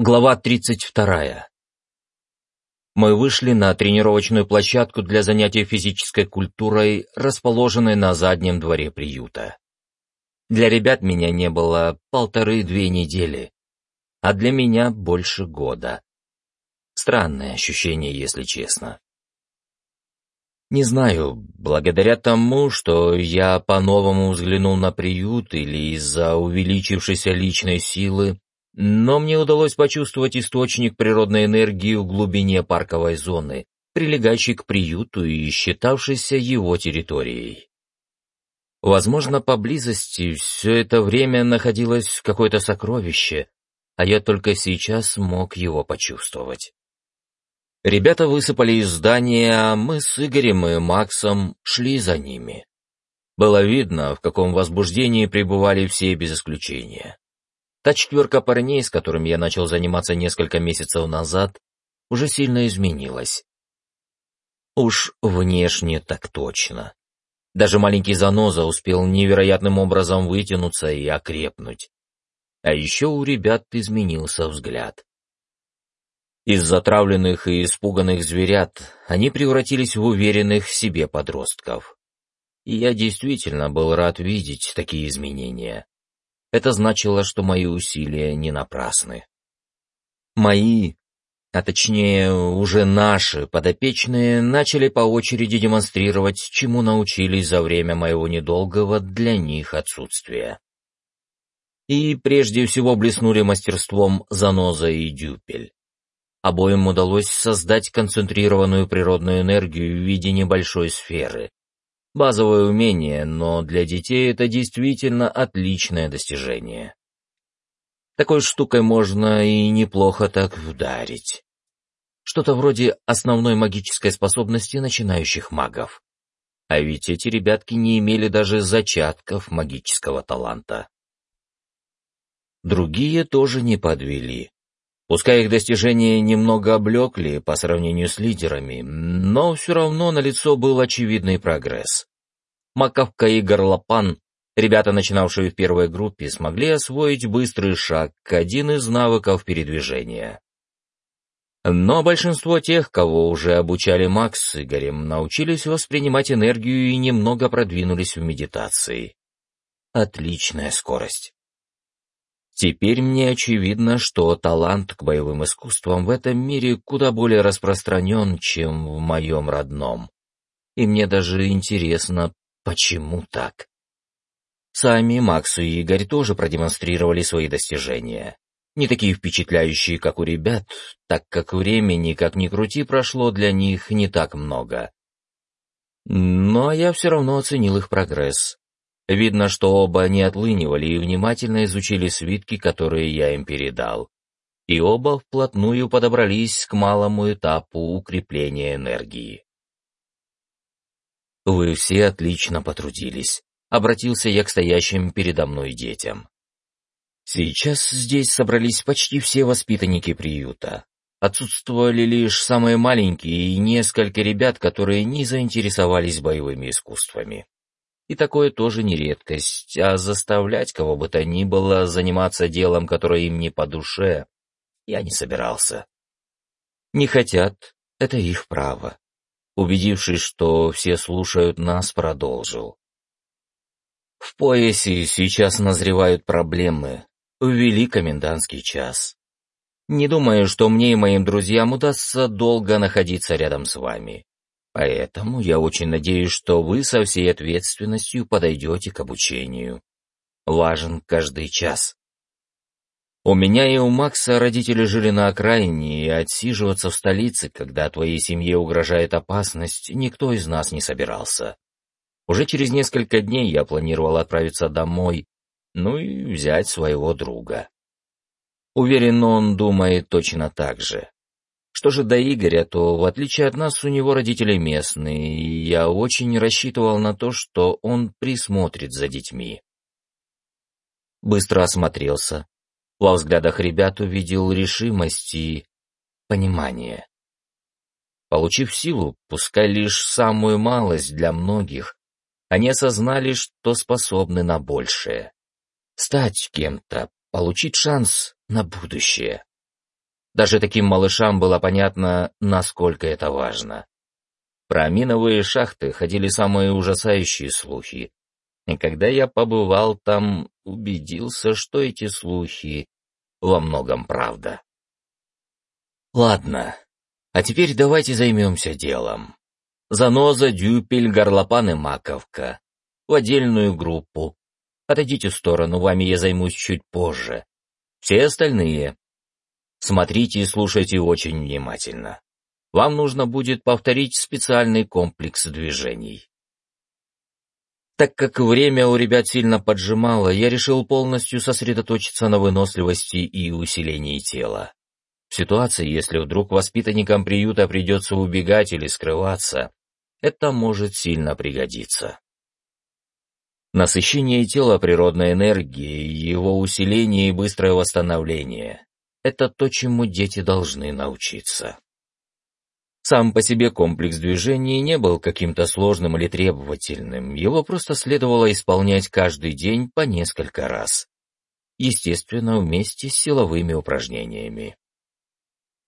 Глава 32. Мы вышли на тренировочную площадку для занятий физической культурой, расположенной на заднем дворе приюта. Для ребят меня не было полторы-две недели, а для меня больше года. Странное ощущение, если честно. Не знаю, благодаря тому, что я по-новому взглянул на приют или из-за увеличившейся личной силы, но мне удалось почувствовать источник природной энергии в глубине парковой зоны, прилегающей к приюту и считавшейся его территорией. Возможно, поблизости все это время находилось какое-то сокровище, а я только сейчас мог его почувствовать. Ребята высыпали из здания, а мы с Игорем и Максом шли за ними. Было видно, в каком возбуждении пребывали все без исключения. Та четверка парней, с которыми я начал заниматься несколько месяцев назад, уже сильно изменилась. Уж внешне так точно. Даже маленький заноза успел невероятным образом вытянуться и окрепнуть. А еще у ребят изменился взгляд. Из затравленных и испуганных зверят они превратились в уверенных в себе подростков. И я действительно был рад видеть такие изменения. Это значило, что мои усилия не напрасны. Мои, а точнее уже наши подопечные, начали по очереди демонстрировать, чему научились за время моего недолгого для них отсутствия. И прежде всего блеснули мастерством Заноза и Дюпель. Обоим удалось создать концентрированную природную энергию в виде небольшой сферы, Базовое умение, но для детей это действительно отличное достижение. Такой штукой можно и неплохо так вдарить. Что-то вроде основной магической способности начинающих магов. А ведь эти ребятки не имели даже зачатков магического таланта. Другие тоже не подвели. Пускай их достижения немного облекли по сравнению с лидерами, но все равно на лицо был очевидный прогресс. Маковка и Горлопан, ребята, начинавшие в первой группе, смогли освоить быстрый шаг, один из навыков передвижения. Но большинство тех, кого уже обучали Макс с Игорем, научились воспринимать энергию и немного продвинулись в медитации. Отличная скорость. Теперь мне очевидно, что талант к боевым искусствам в этом мире куда более распространен, чем в моем родном. И мне даже интересно, почему так. Сами Макс и Игорь тоже продемонстрировали свои достижения. Не такие впечатляющие, как у ребят, так как времени, как ни крути, прошло для них не так много. Но я все равно оценил их прогресс. Видно, что оба не отлынивали и внимательно изучили свитки, которые я им передал. И оба вплотную подобрались к малому этапу укрепления энергии. «Вы все отлично потрудились», — обратился я к стоящим передо мной детям. Сейчас здесь собрались почти все воспитанники приюта. Отсутствовали лишь самые маленькие и несколько ребят, которые не заинтересовались боевыми искусствами. И такое тоже не редкость, а заставлять кого бы то ни было заниматься делом, которое им не по душе, я не собирался. Не хотят — это их право. Убедившись, что все слушают нас, продолжил. В поясе сейчас назревают проблемы. Ввели комендантский час. Не думаю, что мне и моим друзьям удастся долго находиться рядом с вами. Поэтому я очень надеюсь, что вы со всей ответственностью подойдете к обучению. Важен каждый час. У меня и у Макса родители жили на окраине, и отсиживаться в столице, когда твоей семье угрожает опасность, никто из нас не собирался. Уже через несколько дней я планировал отправиться домой, ну и взять своего друга. Уверен, он думает точно так же. Что же до Игоря, то, в отличие от нас, у него родители местные, и я очень рассчитывал на то, что он присмотрит за детьми. Быстро осмотрелся. Во взглядах ребят увидел решимость и понимание. Получив силу, пускай лишь самую малость для многих, они осознали, что способны на большее. Стать кем-то, получить шанс на будущее. Даже таким малышам было понятно, насколько это важно. Про миновые шахты ходили самые ужасающие слухи. И когда я побывал там, убедился, что эти слухи во многом правда. Ладно, а теперь давайте займемся делом. Заноза, дюпель, горлопан и маковка. В отдельную группу. Отойдите в сторону, вами я займусь чуть позже. Все остальные. Смотрите и слушайте очень внимательно. Вам нужно будет повторить специальный комплекс движений. Так как время у ребят сильно поджимало, я решил полностью сосредоточиться на выносливости и усилении тела. В ситуации, если вдруг воспитанникам приюта придется убегать или скрываться, это может сильно пригодиться. Насыщение тела природной энергией, его усиление и быстрое восстановление — это то, чему дети должны научиться. Сам по себе комплекс движений не был каким-то сложным или требовательным, его просто следовало исполнять каждый день по несколько раз. Естественно, вместе с силовыми упражнениями.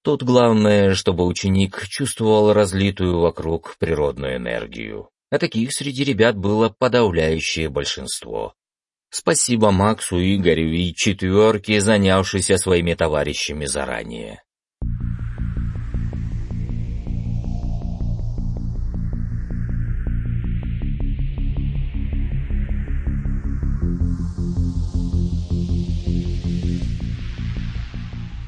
Тут главное, чтобы ученик чувствовал разлитую вокруг природную энергию. А таких среди ребят было подавляющее большинство. Спасибо Максу, Игорю и четверке, занявшейся своими товарищами заранее.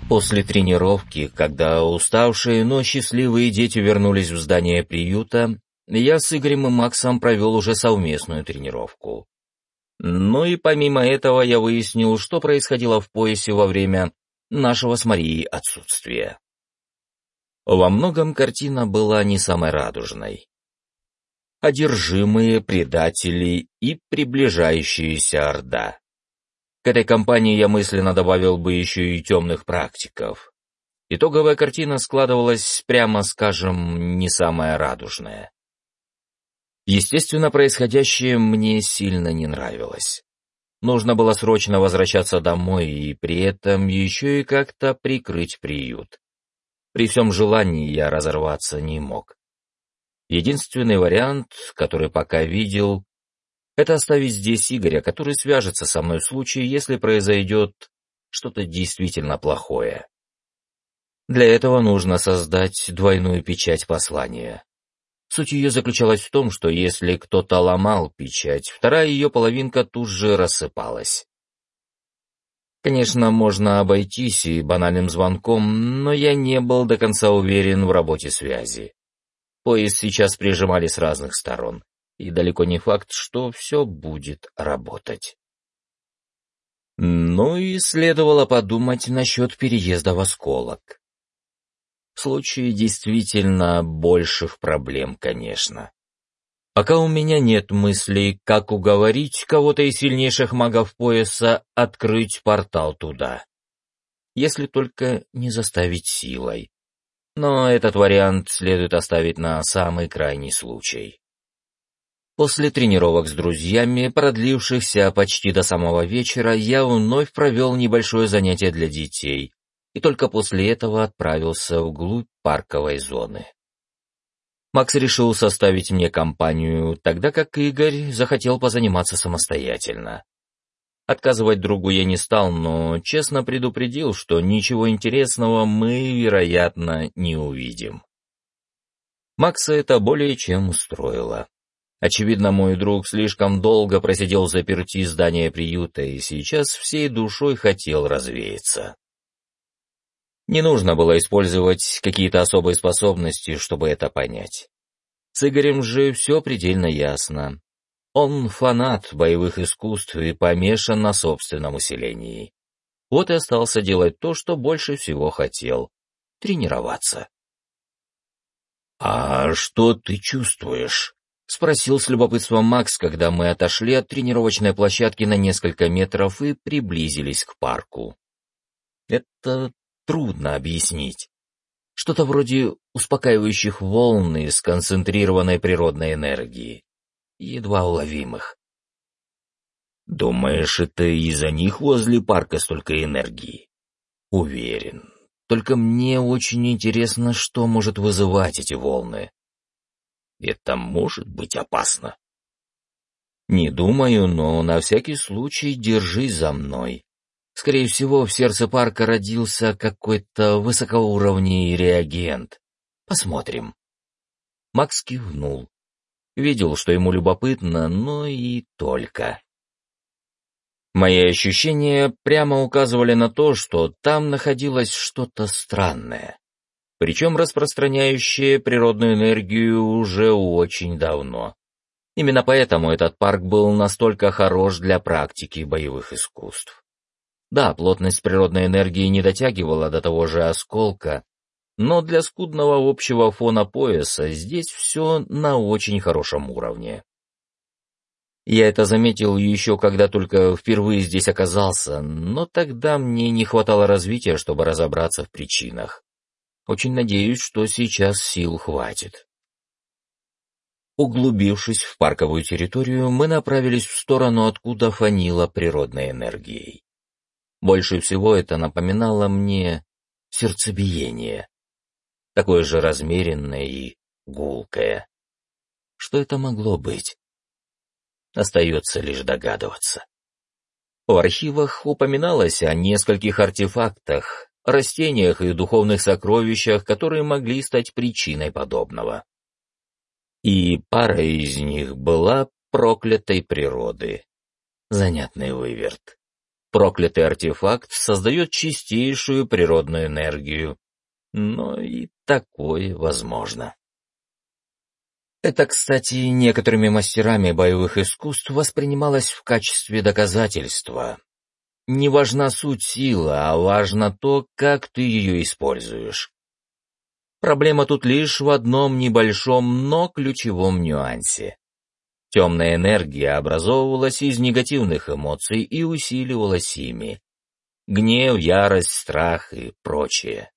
После тренировки, когда уставшие, но счастливые дети вернулись в здание приюта, я с Игорем и Максом провел уже совместную тренировку. Ну и помимо этого я выяснил, что происходило в поясе во время нашего с Марией отсутствия. Во многом картина была не самой радужной. Одержимые, предатели и приближающаяся орда. К этой компании я мысленно добавил бы еще и темных практиков. Итоговая картина складывалась, прямо скажем, не самая радужная. Естественно, происходящее мне сильно не нравилось. Нужно было срочно возвращаться домой и при этом еще и как-то прикрыть приют. При всем желании я разорваться не мог. Единственный вариант, который пока видел, это оставить здесь Игоря, который свяжется со мной в случае, если произойдет что-то действительно плохое. Для этого нужно создать двойную печать послания. Суть ее заключалась в том, что если кто-то ломал печать, вторая ее половинка тут же рассыпалась. Конечно, можно обойтись и банальным звонком, но я не был до конца уверен в работе связи. Поезд сейчас прижимали с разных сторон и далеко не факт, что все будет работать. Ну и следовало подумать насчет переезда в осколок. Случае действительно больших проблем, конечно. Пока у меня нет мыслей, как уговорить кого-то из сильнейших магов пояса открыть портал туда. Если только не заставить силой. Но этот вариант следует оставить на самый крайний случай. После тренировок с друзьями, продлившихся почти до самого вечера, я вновь провел небольшое занятие для детей и только после этого отправился вглубь парковой зоны. Макс решил составить мне компанию, тогда как Игорь захотел позаниматься самостоятельно. Отказывать другу я не стал, но честно предупредил, что ничего интересного мы, вероятно, не увидим. Макса это более чем устроило. Очевидно, мой друг слишком долго просидел заперти здание приюта и сейчас всей душой хотел развеяться. Не нужно было использовать какие-то особые способности, чтобы это понять. С Игорем же все предельно ясно. Он фанат боевых искусств и помешан на собственном усилении. Вот и остался делать то, что больше всего хотел — тренироваться. «А что ты чувствуешь?» — спросил с любопытством Макс, когда мы отошли от тренировочной площадки на несколько метров и приблизились к парку. Это трудно объяснить. Что-то вроде успокаивающих волн и сконцентрированной природной энергии, едва уловимых. «Думаешь, это из-за них возле парка столько энергии?» «Уверен. Только мне очень интересно, что может вызывать эти волны. Это может быть опасно. Не думаю, но на всякий случай держись за мной. Скорее всего, в сердце парка родился какой-то высокоуровневый реагент. Посмотрим. Макс кивнул. Видел, что ему любопытно, но и только. Мои ощущения прямо указывали на то, что там находилось что-то странное, причем распространяющее природную энергию уже очень давно. Именно поэтому этот парк был настолько хорош для практики боевых искусств. Да, плотность природной энергии не дотягивала до того же осколка, но для скудного общего фона пояса здесь все на очень хорошем уровне. Я это заметил еще когда только впервые здесь оказался, но тогда мне не хватало развития, чтобы разобраться в причинах. Очень надеюсь, что сейчас сил хватит. Углубившись в парковую территорию, мы направились в сторону, откуда фанило природной энергией. Больше всего это напоминало мне сердцебиение. Такое же размеренное и гулкое. Что это могло быть? Остается лишь догадываться. В архивах упоминалось о нескольких артефактах, растениях и духовных сокровищах, которые могли стать причиной подобного. И пара из них была проклятой природы. Занятный выверт. Проклятый артефакт создает чистейшую природную энергию, но и такое возможно. Это, кстати, некоторыми мастерами боевых искусств воспринималось в качестве доказательства. Не важна суть силы, а важно то, как ты ее используешь. Проблема тут лишь в одном небольшом, но ключевом нюансе. Темная энергия образовывалась из негативных эмоций и усиливалась ими. Гнев, ярость, страх и прочее.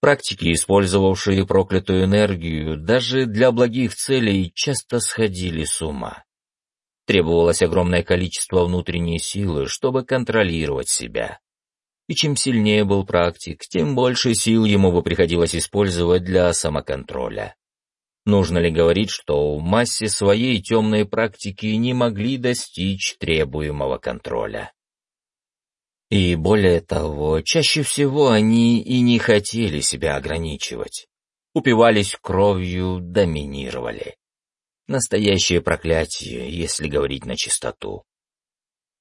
Практики, использовавшие проклятую энергию, даже для благих целей часто сходили с ума. Требовалось огромное количество внутренней силы, чтобы контролировать себя. И чем сильнее был практик, тем больше сил ему бы приходилось использовать для самоконтроля. Нужно ли говорить, что в массе своей темные практики не могли достичь требуемого контроля? И более того, чаще всего они и не хотели себя ограничивать. Упивались кровью, доминировали. Настоящее проклятие, если говорить на чистоту.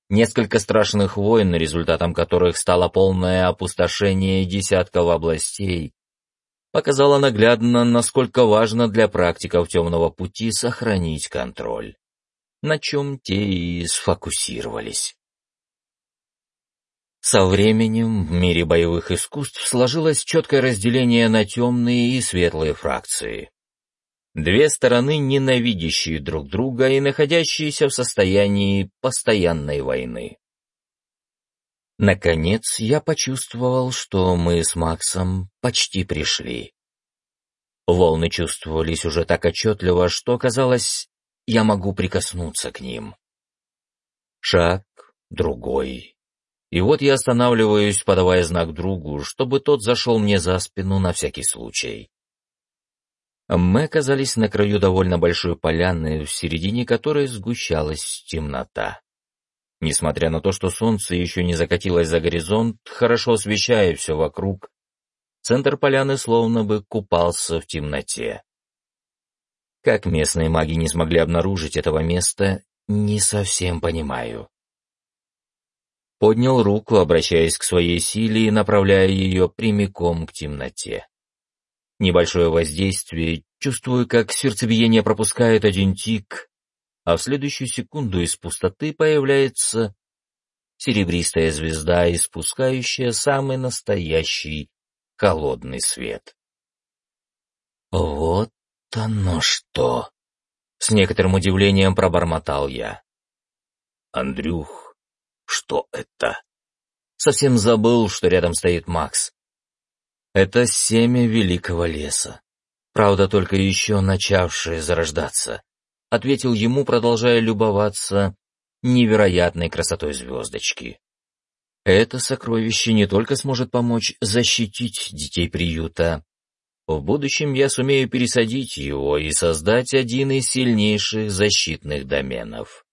Несколько страшных войн, результатом которых стало полное опустошение десятков областей, показало наглядно, насколько важно для практиков темного пути сохранить контроль, на чем те и сфокусировались. Со временем в мире боевых искусств сложилось четкое разделение на темные и светлые фракции. Две стороны, ненавидящие друг друга и находящиеся в состоянии постоянной войны. Наконец, я почувствовал, что мы с Максом почти пришли. Волны чувствовались уже так отчетливо, что казалось, я могу прикоснуться к ним. Шаг, другой, и вот я останавливаюсь, подавая знак другу, чтобы тот зашел мне за спину на всякий случай. Мы оказались на краю довольно большой поляны, в середине которой сгущалась темнота. Несмотря на то, что солнце еще не закатилось за горизонт, хорошо освещая все вокруг, центр поляны словно бы купался в темноте. Как местные маги не смогли обнаружить этого места, не совсем понимаю поднял руку, обращаясь к своей силе и направляя ее прямиком к темноте. Небольшое воздействие, чувствую, как сердцебиение пропускает один тик, а в следующую секунду из пустоты появляется серебристая звезда, испускающая самый настоящий холодный свет. «Вот оно что!» — с некоторым удивлением пробормотал я. «Андрюх, что это? Совсем забыл, что рядом стоит Макс. Это семя великого леса. Правда, только еще начавшее зарождаться. Ответил ему, продолжая любоваться невероятной красотой звездочки. Это сокровище не только сможет помочь защитить детей приюта. В будущем я сумею пересадить его и создать один из сильнейших защитных доменов.